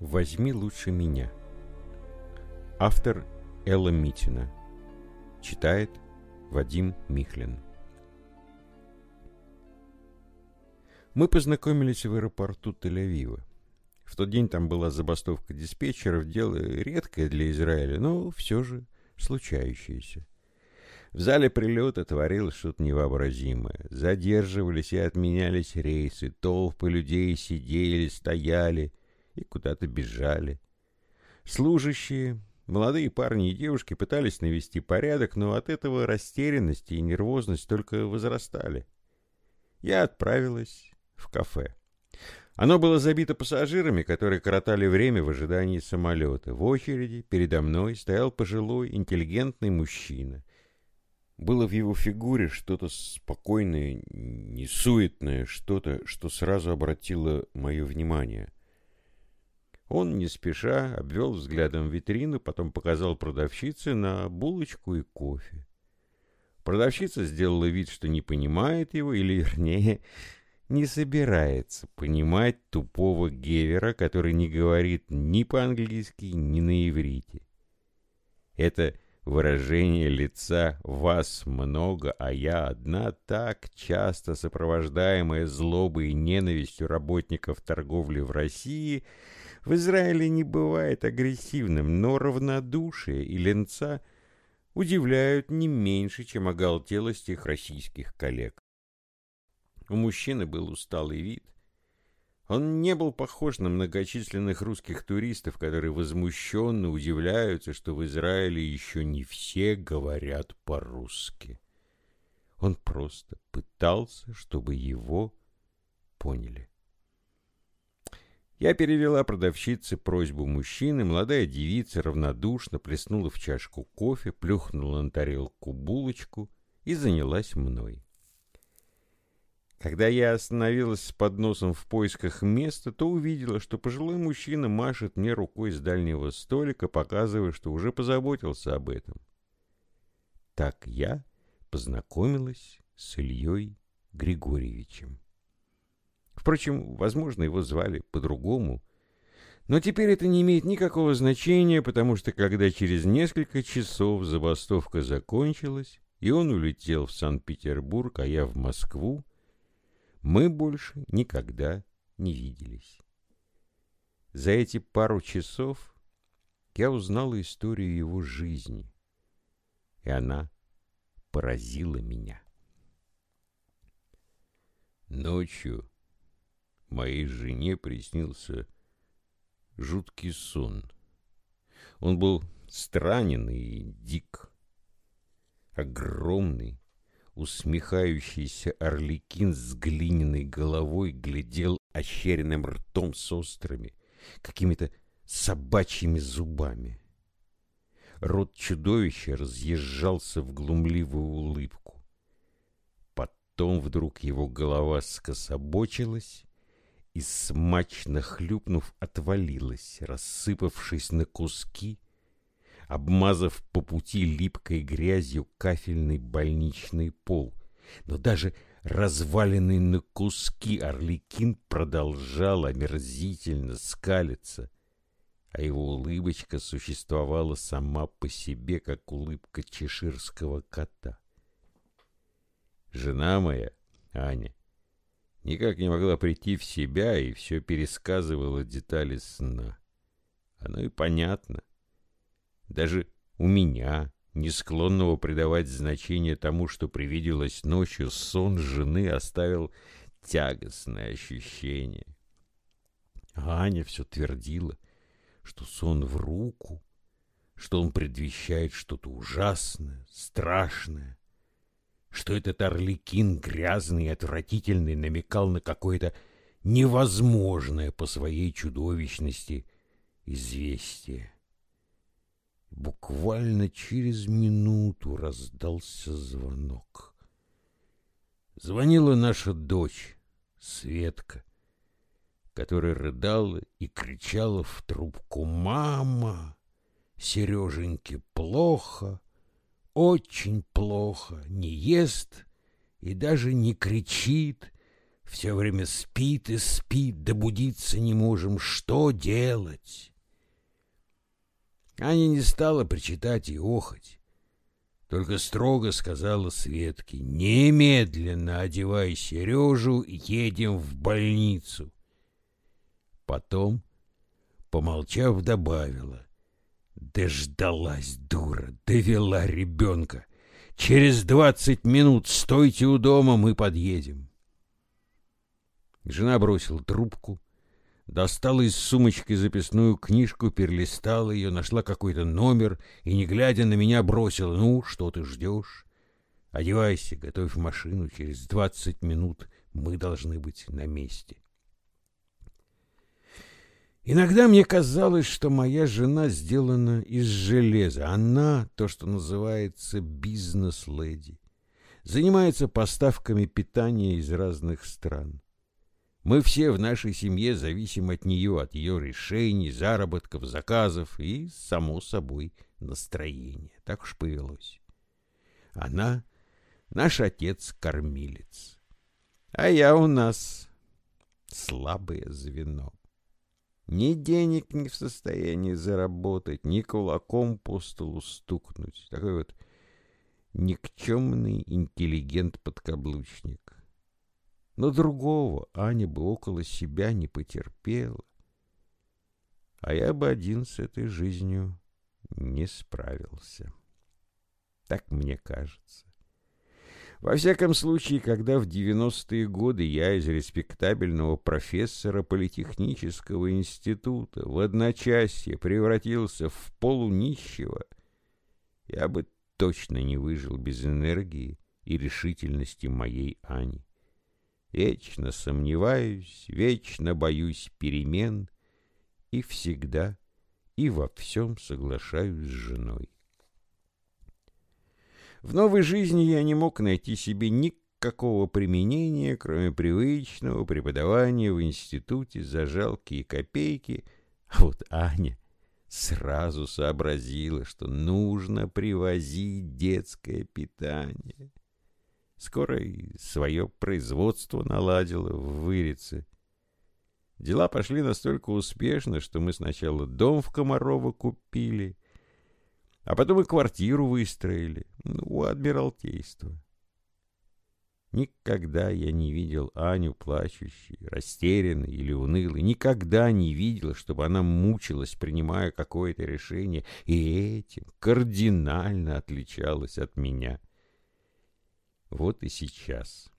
Возьми лучше меня. Автор Элла Митина. Читает Вадим Михлин. Мы познакомились в аэропорту Тель-Авива. В тот день там была забастовка диспетчеров, дело редкое для Израиля, но все же случающееся. В зале прилета творилось что-то невообразимое. Задерживались и отменялись рейсы, толпы людей сидели, стояли и куда-то бежали. Служащие, молодые парни и девушки пытались навести порядок, но от этого растерянность и нервозность только возрастали. Я отправилась в кафе. Оно было забито пассажирами, которые коротали время в ожидании самолета. В очереди передо мной стоял пожилой, интеллигентный мужчина. Было в его фигуре что-то спокойное, несуетное, что-то, что сразу обратило мое внимание. Он, не спеша, обвел взглядом витрину, потом показал продавщице на булочку и кофе. Продавщица сделала вид, что не понимает его, или, вернее, не собирается понимать тупого гевера, который не говорит ни по-английски, ни на иврите. Это Выражение лица «вас много, а я одна» так часто сопровождаемое злобой и ненавистью работников торговли в России в Израиле не бывает агрессивным, но равнодушие и ленца удивляют не меньше, чем оголтелость их российских коллег. У мужчины был усталый вид, он не был похож на многочисленных русских туристов, которые возмущенно удивляются, что в Израиле еще не все говорят по-русски. Он просто пытался, чтобы его поняли. Я перевела продавщице просьбу мужчины, молодая девица равнодушно плеснула в чашку кофе, плюхнула на тарелку булочку и занялась мной. Когда я остановилась с подносом в поисках места, то увидела, что пожилой мужчина машет мне рукой с дальнего столика, показывая, что уже позаботился об этом. Так я познакомилась с Ильей Григорьевичем. Впрочем, возможно, его звали по-другому, но теперь это не имеет никакого значения, потому что когда через несколько часов забастовка закончилась, и он улетел в Санкт-Петербург, а я в Москву, мы больше никогда не виделись. За эти пару часов я узнала историю его жизни, и она поразила меня. Ночью моей жене приснился жуткий сон. Он был странен и дик, огромный, Усмехающийся орликин с глиняной головой глядел ощеренным ртом с острыми, какими-то собачьими зубами. Рот чудовища разъезжался в глумливую улыбку. Потом вдруг его голова скособочилась и, смачно хлюпнув, отвалилась, рассыпавшись на куски, обмазав по пути липкой грязью кафельный больничный пол. Но даже разваленный на куски орликин продолжал омерзительно скалиться, а его улыбочка существовала сама по себе, как улыбка чеширского кота. Жена моя, Аня, никак не могла прийти в себя и все пересказывала детали сна. Оно и понятно. Даже у меня, не склонного придавать значение тому, что привиделось ночью, сон жены оставил тягостное ощущение. А Аня все твердила, что сон в руку, что он предвещает что-то ужасное, страшное, что этот орликин грязный и отвратительный намекал на какое-то невозможное по своей чудовищности известие. Буквально через минуту раздался звонок. Звонила наша дочь, Светка, которая рыдала и кричала в трубку «Мама! Сереженьке плохо, очень плохо, не ест и даже не кричит, Все время спит и спит, да будиться не можем. Что делать? Аня не стала причитать и охоть. Только строго сказала Светке, немедленно одевай Сережу, едем в больницу. Потом, помолчав, добавила, дождалась дура, довела ребенка. Через двадцать минут стойте у дома, мы подъедем. Жена бросила трубку, достала из сумочки записную книжку, перелистала ее, нашла какой-то номер и, не глядя на меня, бросила. «Ну, что ты ждешь? Одевайся, готовь машину, через двадцать минут мы должны быть на месте». Иногда мне казалось, что моя жена сделана из железа. Она, то, что называется бизнес-леди, занимается поставками питания из разных стран. Мы все в нашей семье зависим от нее, от ее решений, заработков, заказов и, само собой, настроения. Так уж повелось. Она — наш отец-кормилец, а я у нас слабое звено. Ни денег не в состоянии заработать, ни кулаком по столу стукнуть. Такой вот никчемный интеллигент-подкаблучник. Но другого Аня бы около себя не потерпела. А я бы один с этой жизнью не справился. Так мне кажется. Во всяком случае, когда в 90-е годы я из респектабельного профессора политехнического института в одночасье превратился в полунищего, я бы точно не выжил без энергии и решительности моей Ани. Вечно сомневаюсь, вечно боюсь перемен и всегда и во всем соглашаюсь с женой. В новой жизни я не мог найти себе никакого применения, кроме привычного преподавания в институте за жалкие копейки, а вот Аня сразу сообразила, что нужно привозить детское питание. Скоро и свое производство наладила в Вырице. Дела пошли настолько успешно, что мы сначала дом в Комарово купили, а потом и квартиру выстроили ну, у Адмиралтейства. Никогда я не видел Аню плачущей, растерянной или унылой. Никогда не видел, чтобы она мучилась, принимая какое-то решение, и этим кардинально отличалась от меня. Вот и сейчас.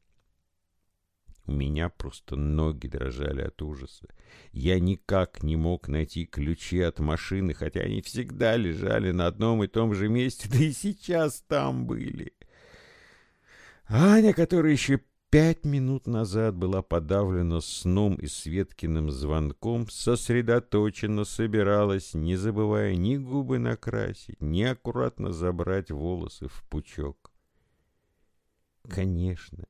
У меня просто ноги дрожали от ужаса. Я никак не мог найти ключи от машины, хотя они всегда лежали на одном и том же месте, да и сейчас там были. Аня, которая еще пять минут назад была подавлена сном и Светкиным звонком, сосредоточенно собиралась, не забывая ни губы накрасить, ни аккуратно забрать волосы в пучок. Конечно,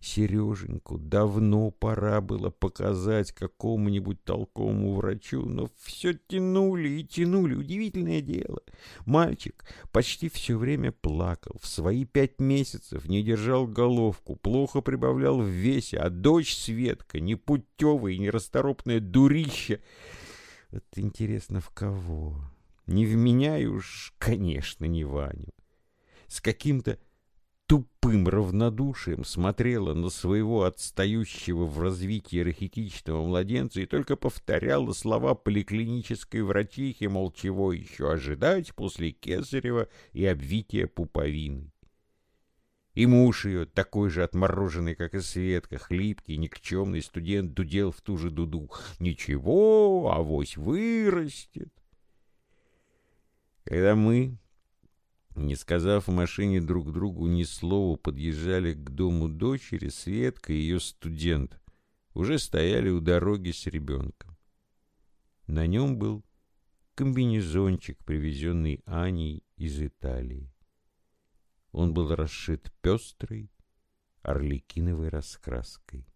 Сереженьку давно пора было показать какому-нибудь толковому врачу, но все тянули и тянули. Удивительное дело. Мальчик почти все время плакал, в свои пять месяцев не держал головку, плохо прибавлял в весе, а дочь Светка, непутевая и нерасторопная дурища. Вот интересно, в кого? Не в меня и уж, конечно, не Ваню. С каким-то тупым равнодушием смотрела на своего отстающего в развитии рахитичного младенца и только повторяла слова поликлинической врачихи, мол, чего еще ожидать после кесарева и обвития пуповины. И муж ее, такой же отмороженный, как и Светка, хлипкий, никчемный студент, дудел в ту же дуду. «Ничего, авось вырастет». Когда мы, не сказав в машине друг другу ни слова, подъезжали к дому дочери, Светка и ее студент. Уже стояли у дороги с ребенком. На нем был комбинезончик, привезенный Аней из Италии. Он был расшит пестрой, орликиновой раскраской.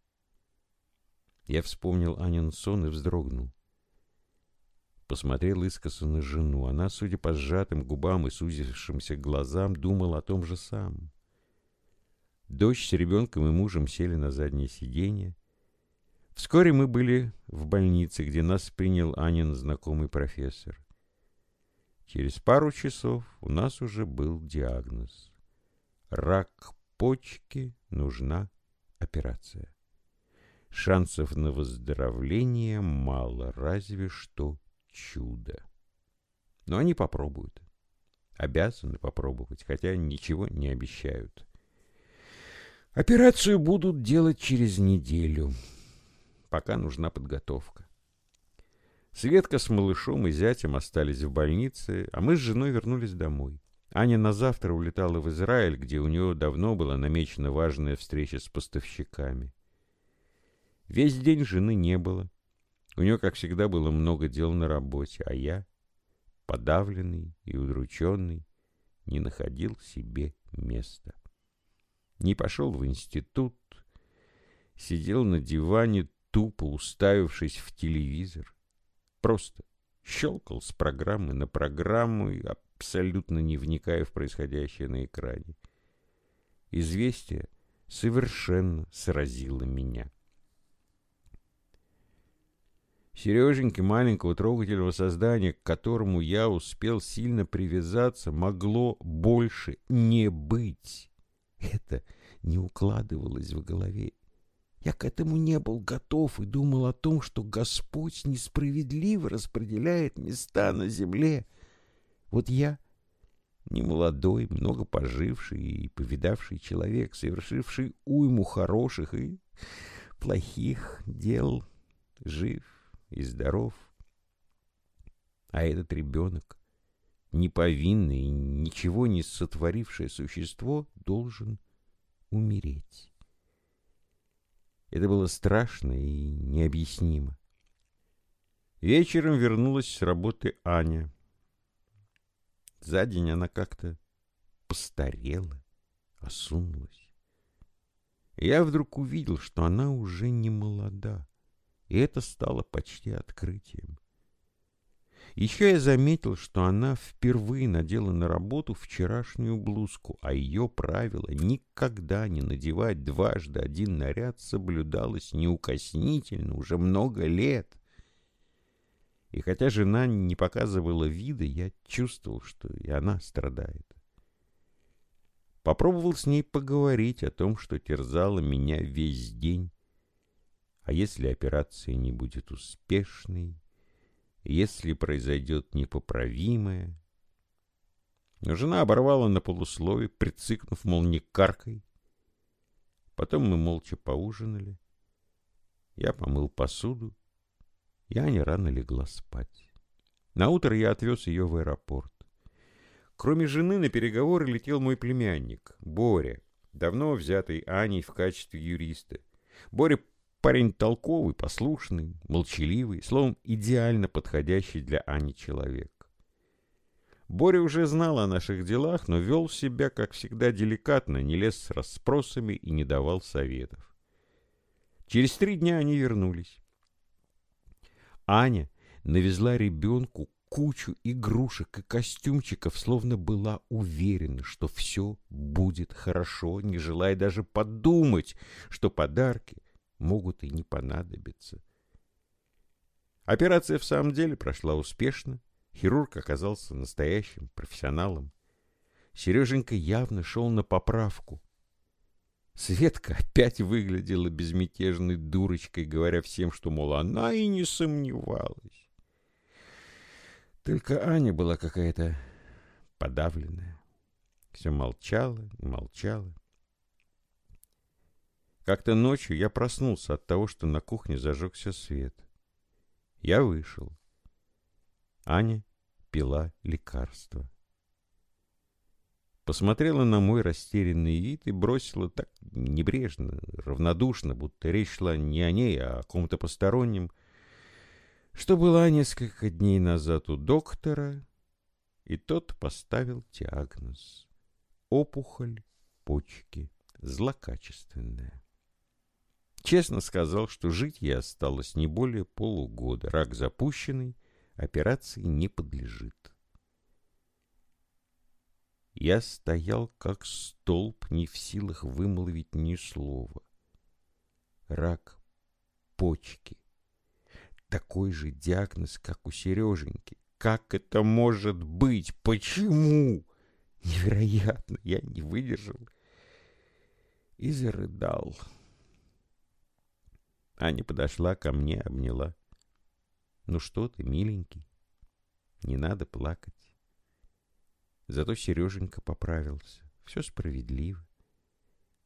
Я вспомнил Анин сон и вздрогнул посмотрел искоса на жену. Она, судя по сжатым губам и сузившимся глазам, думала о том же самом. Дочь с ребенком и мужем сели на заднее сиденье. Вскоре мы были в больнице, где нас принял Анин знакомый профессор. Через пару часов у нас уже был диагноз. Рак почки, нужна операция. Шансов на выздоровление мало, разве что чудо. Но они попробуют. Обязаны попробовать, хотя ничего не обещают. Операцию будут делать через неделю. Пока нужна подготовка. Светка с малышом и зятем остались в больнице, а мы с женой вернулись домой. Аня на завтра улетала в Израиль, где у нее давно была намечена важная встреча с поставщиками. Весь день жены не было. У нее, как всегда, было много дел на работе, а я, подавленный и удрученный, не находил себе места. Не пошел в институт, сидел на диване, тупо уставившись в телевизор. Просто щелкал с программы на программу и абсолютно не вникая в происходящее на экране. Известие совершенно сразило меня. Сереженьки, маленького трогательного создания, к которому я успел сильно привязаться, могло больше не быть. Это не укладывалось в голове. Я к этому не был готов и думал о том, что Господь несправедливо распределяет места на земле. Вот я, немолодой, много поживший и повидавший человек, совершивший уйму хороших и плохих дел, жив и здоров. А этот ребенок, неповинный и ничего не сотворившее существо, должен умереть. Это было страшно и необъяснимо. Вечером вернулась с работы Аня. За день она как-то постарела, осунулась. Я вдруг увидел, что она уже не молода, и это стало почти открытием. Еще я заметил, что она впервые надела на работу вчерашнюю блузку, а ее правило никогда не надевать дважды один наряд соблюдалось неукоснительно уже много лет. И хотя жена не показывала вида, я чувствовал, что и она страдает. Попробовал с ней поговорить о том, что терзало меня весь день. А если операция не будет успешной, если произойдет непоправимое... Жена оборвала на полуслове, прицикнув, мол, не каркой. Потом мы молча поужинали. Я помыл посуду, и Аня рано легла спать. На утро я отвез ее в аэропорт. Кроме жены на переговоры летел мой племянник, Боря, давно взятый Аней в качестве юриста. Боря парень толковый, послушный, молчаливый, словом, идеально подходящий для Ани человек. Боря уже знал о наших делах, но вел себя, как всегда, деликатно, не лез с расспросами и не давал советов. Через три дня они вернулись. Аня навезла ребенку кучу игрушек и костюмчиков, словно была уверена, что все будет хорошо, не желая даже подумать, что подарки могут и не понадобиться. Операция в самом деле прошла успешно. Хирург оказался настоящим профессионалом. Сереженька явно шел на поправку. Светка опять выглядела безмятежной дурочкой, говоря всем, что, мол, она и не сомневалась. Только Аня была какая-то подавленная. Все молчала и молчала. Как-то ночью я проснулся от того, что на кухне зажегся свет. Я вышел. Аня пила лекарство посмотрела на мой растерянный вид и бросила так небрежно, равнодушно, будто речь шла не о ней, а о ком-то постороннем, что была несколько дней назад у доктора, и тот поставил диагноз. Опухоль почки, злокачественная. Честно сказал, что жить ей осталось не более полугода. Рак запущенный, операции не подлежит. Я стоял как столб, не в силах вымолвить ни слова. Рак почки. Такой же диагноз, как у Сереженьки. Как это может быть? Почему? Невероятно, я не выдержал и зарыдал. Аня подошла ко мне, обняла. «Ну что ты, миленький, не надо плакать». Зато Сереженька поправился. Все справедливо.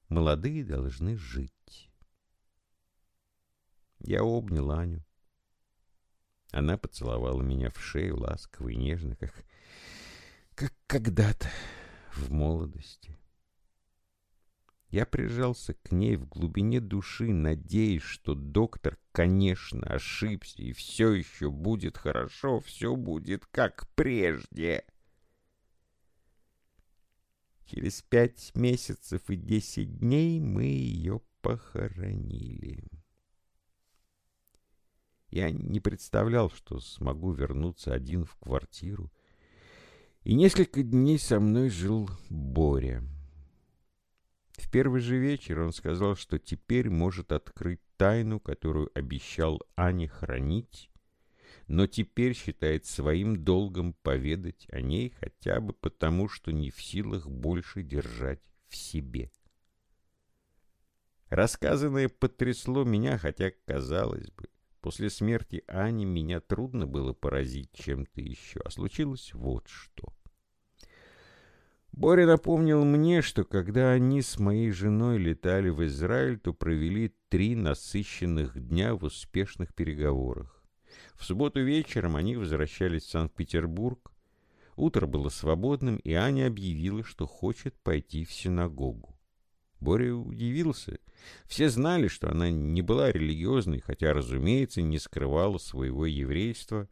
Молодые должны жить. Я обнял Аню. Она поцеловала меня в шею ласково и нежно, как, как когда-то в молодости. Я прижался к ней в глубине души, надеясь, что доктор, конечно, ошибся, и все еще будет хорошо, все будет как прежде. Через пять месяцев и десять дней мы ее похоронили. Я не представлял, что смогу вернуться один в квартиру. И несколько дней со мной жил Боря. В первый же вечер он сказал, что теперь может открыть тайну, которую обещал Ане хранить, но теперь считает своим долгом поведать о ней хотя бы потому, что не в силах больше держать в себе. Рассказанное потрясло меня, хотя, казалось бы, после смерти Ани меня трудно было поразить чем-то еще, а случилось вот что. Боря напомнил мне, что когда они с моей женой летали в Израиль, то провели три насыщенных дня в успешных переговорах. В субботу вечером они возвращались в Санкт-Петербург. Утро было свободным, и Аня объявила, что хочет пойти в синагогу. Боря удивился. Все знали, что она не была религиозной, хотя, разумеется, не скрывала своего еврейства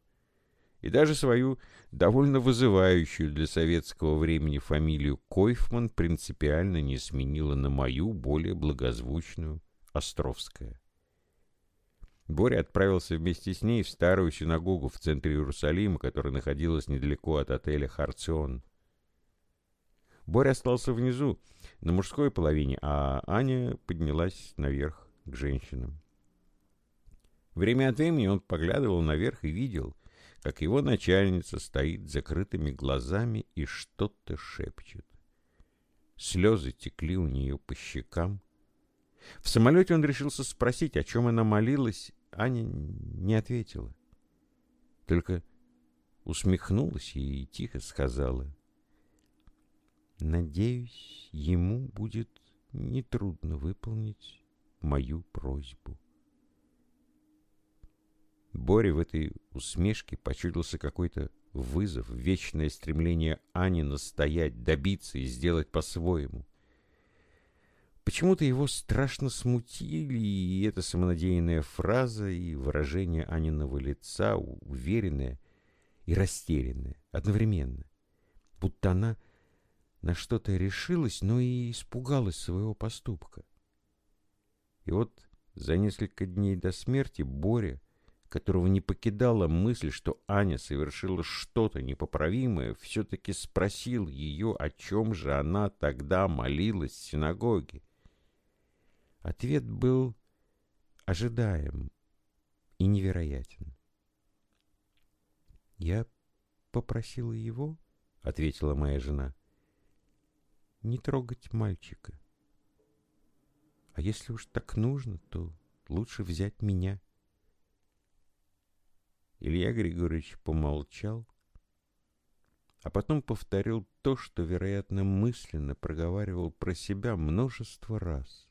и даже свою довольно вызывающую для советского времени фамилию Койфман принципиально не сменила на мою, более благозвучную, Островская. Боря отправился вместе с ней в старую синагогу в центре Иерусалима, которая находилась недалеко от отеля «Харцион». Боря остался внизу, на мужской половине, а Аня поднялась наверх к женщинам. Время от времени он поглядывал наверх и видел — как его начальница стоит с закрытыми глазами и что-то шепчет. Слезы текли у нее по щекам. В самолете он решился спросить, о чем она молилась. Аня не ответила. Только усмехнулась и тихо сказала. «Надеюсь, ему будет нетрудно выполнить мою просьбу». Боре в этой усмешке почудился какой-то вызов, вечное стремление Ани настоять, добиться и сделать по-своему. Почему-то его страшно смутили и эта самонадеянная фраза, и выражение Аниного лица, уверенное и растерянное, одновременно. Будто она на что-то решилась, но и испугалась своего поступка. И вот за несколько дней до смерти Боря которого не покидала мысль, что Аня совершила что-то непоправимое, все-таки спросил ее, о чем же она тогда молилась в синагоге. Ответ был ожидаем и невероятен. «Я попросила его, — ответила моя жена, — не трогать мальчика. А если уж так нужно, то лучше взять меня». Илья Григорьевич помолчал, а потом повторил то, что, вероятно, мысленно проговаривал про себя множество раз.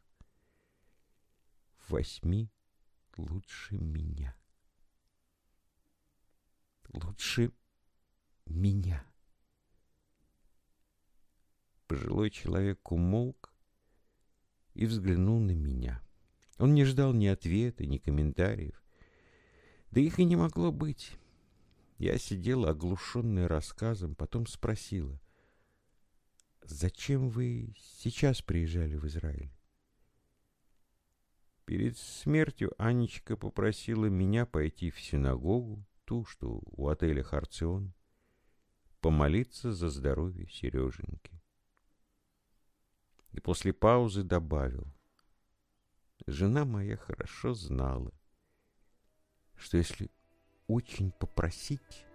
«Возьми лучше меня. Лучше меня». Пожилой человек умолк и взглянул на меня. Он не ждал ни ответа, ни комментариев. Да их и не могло быть. Я сидела, оглушенная рассказом, потом спросила, «Зачем вы сейчас приезжали в Израиль?» Перед смертью Анечка попросила меня пойти в синагогу, ту, что у отеля «Харцион», помолиться за здоровье Сереженьки. И после паузы добавил, «Жена моя хорошо знала, что если очень попросить,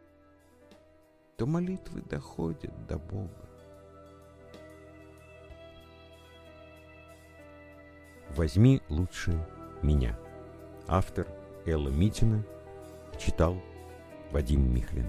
то молитвы доходят до Бога. «Возьми лучше меня». Автор Элла Митина читал Вадим Михлин.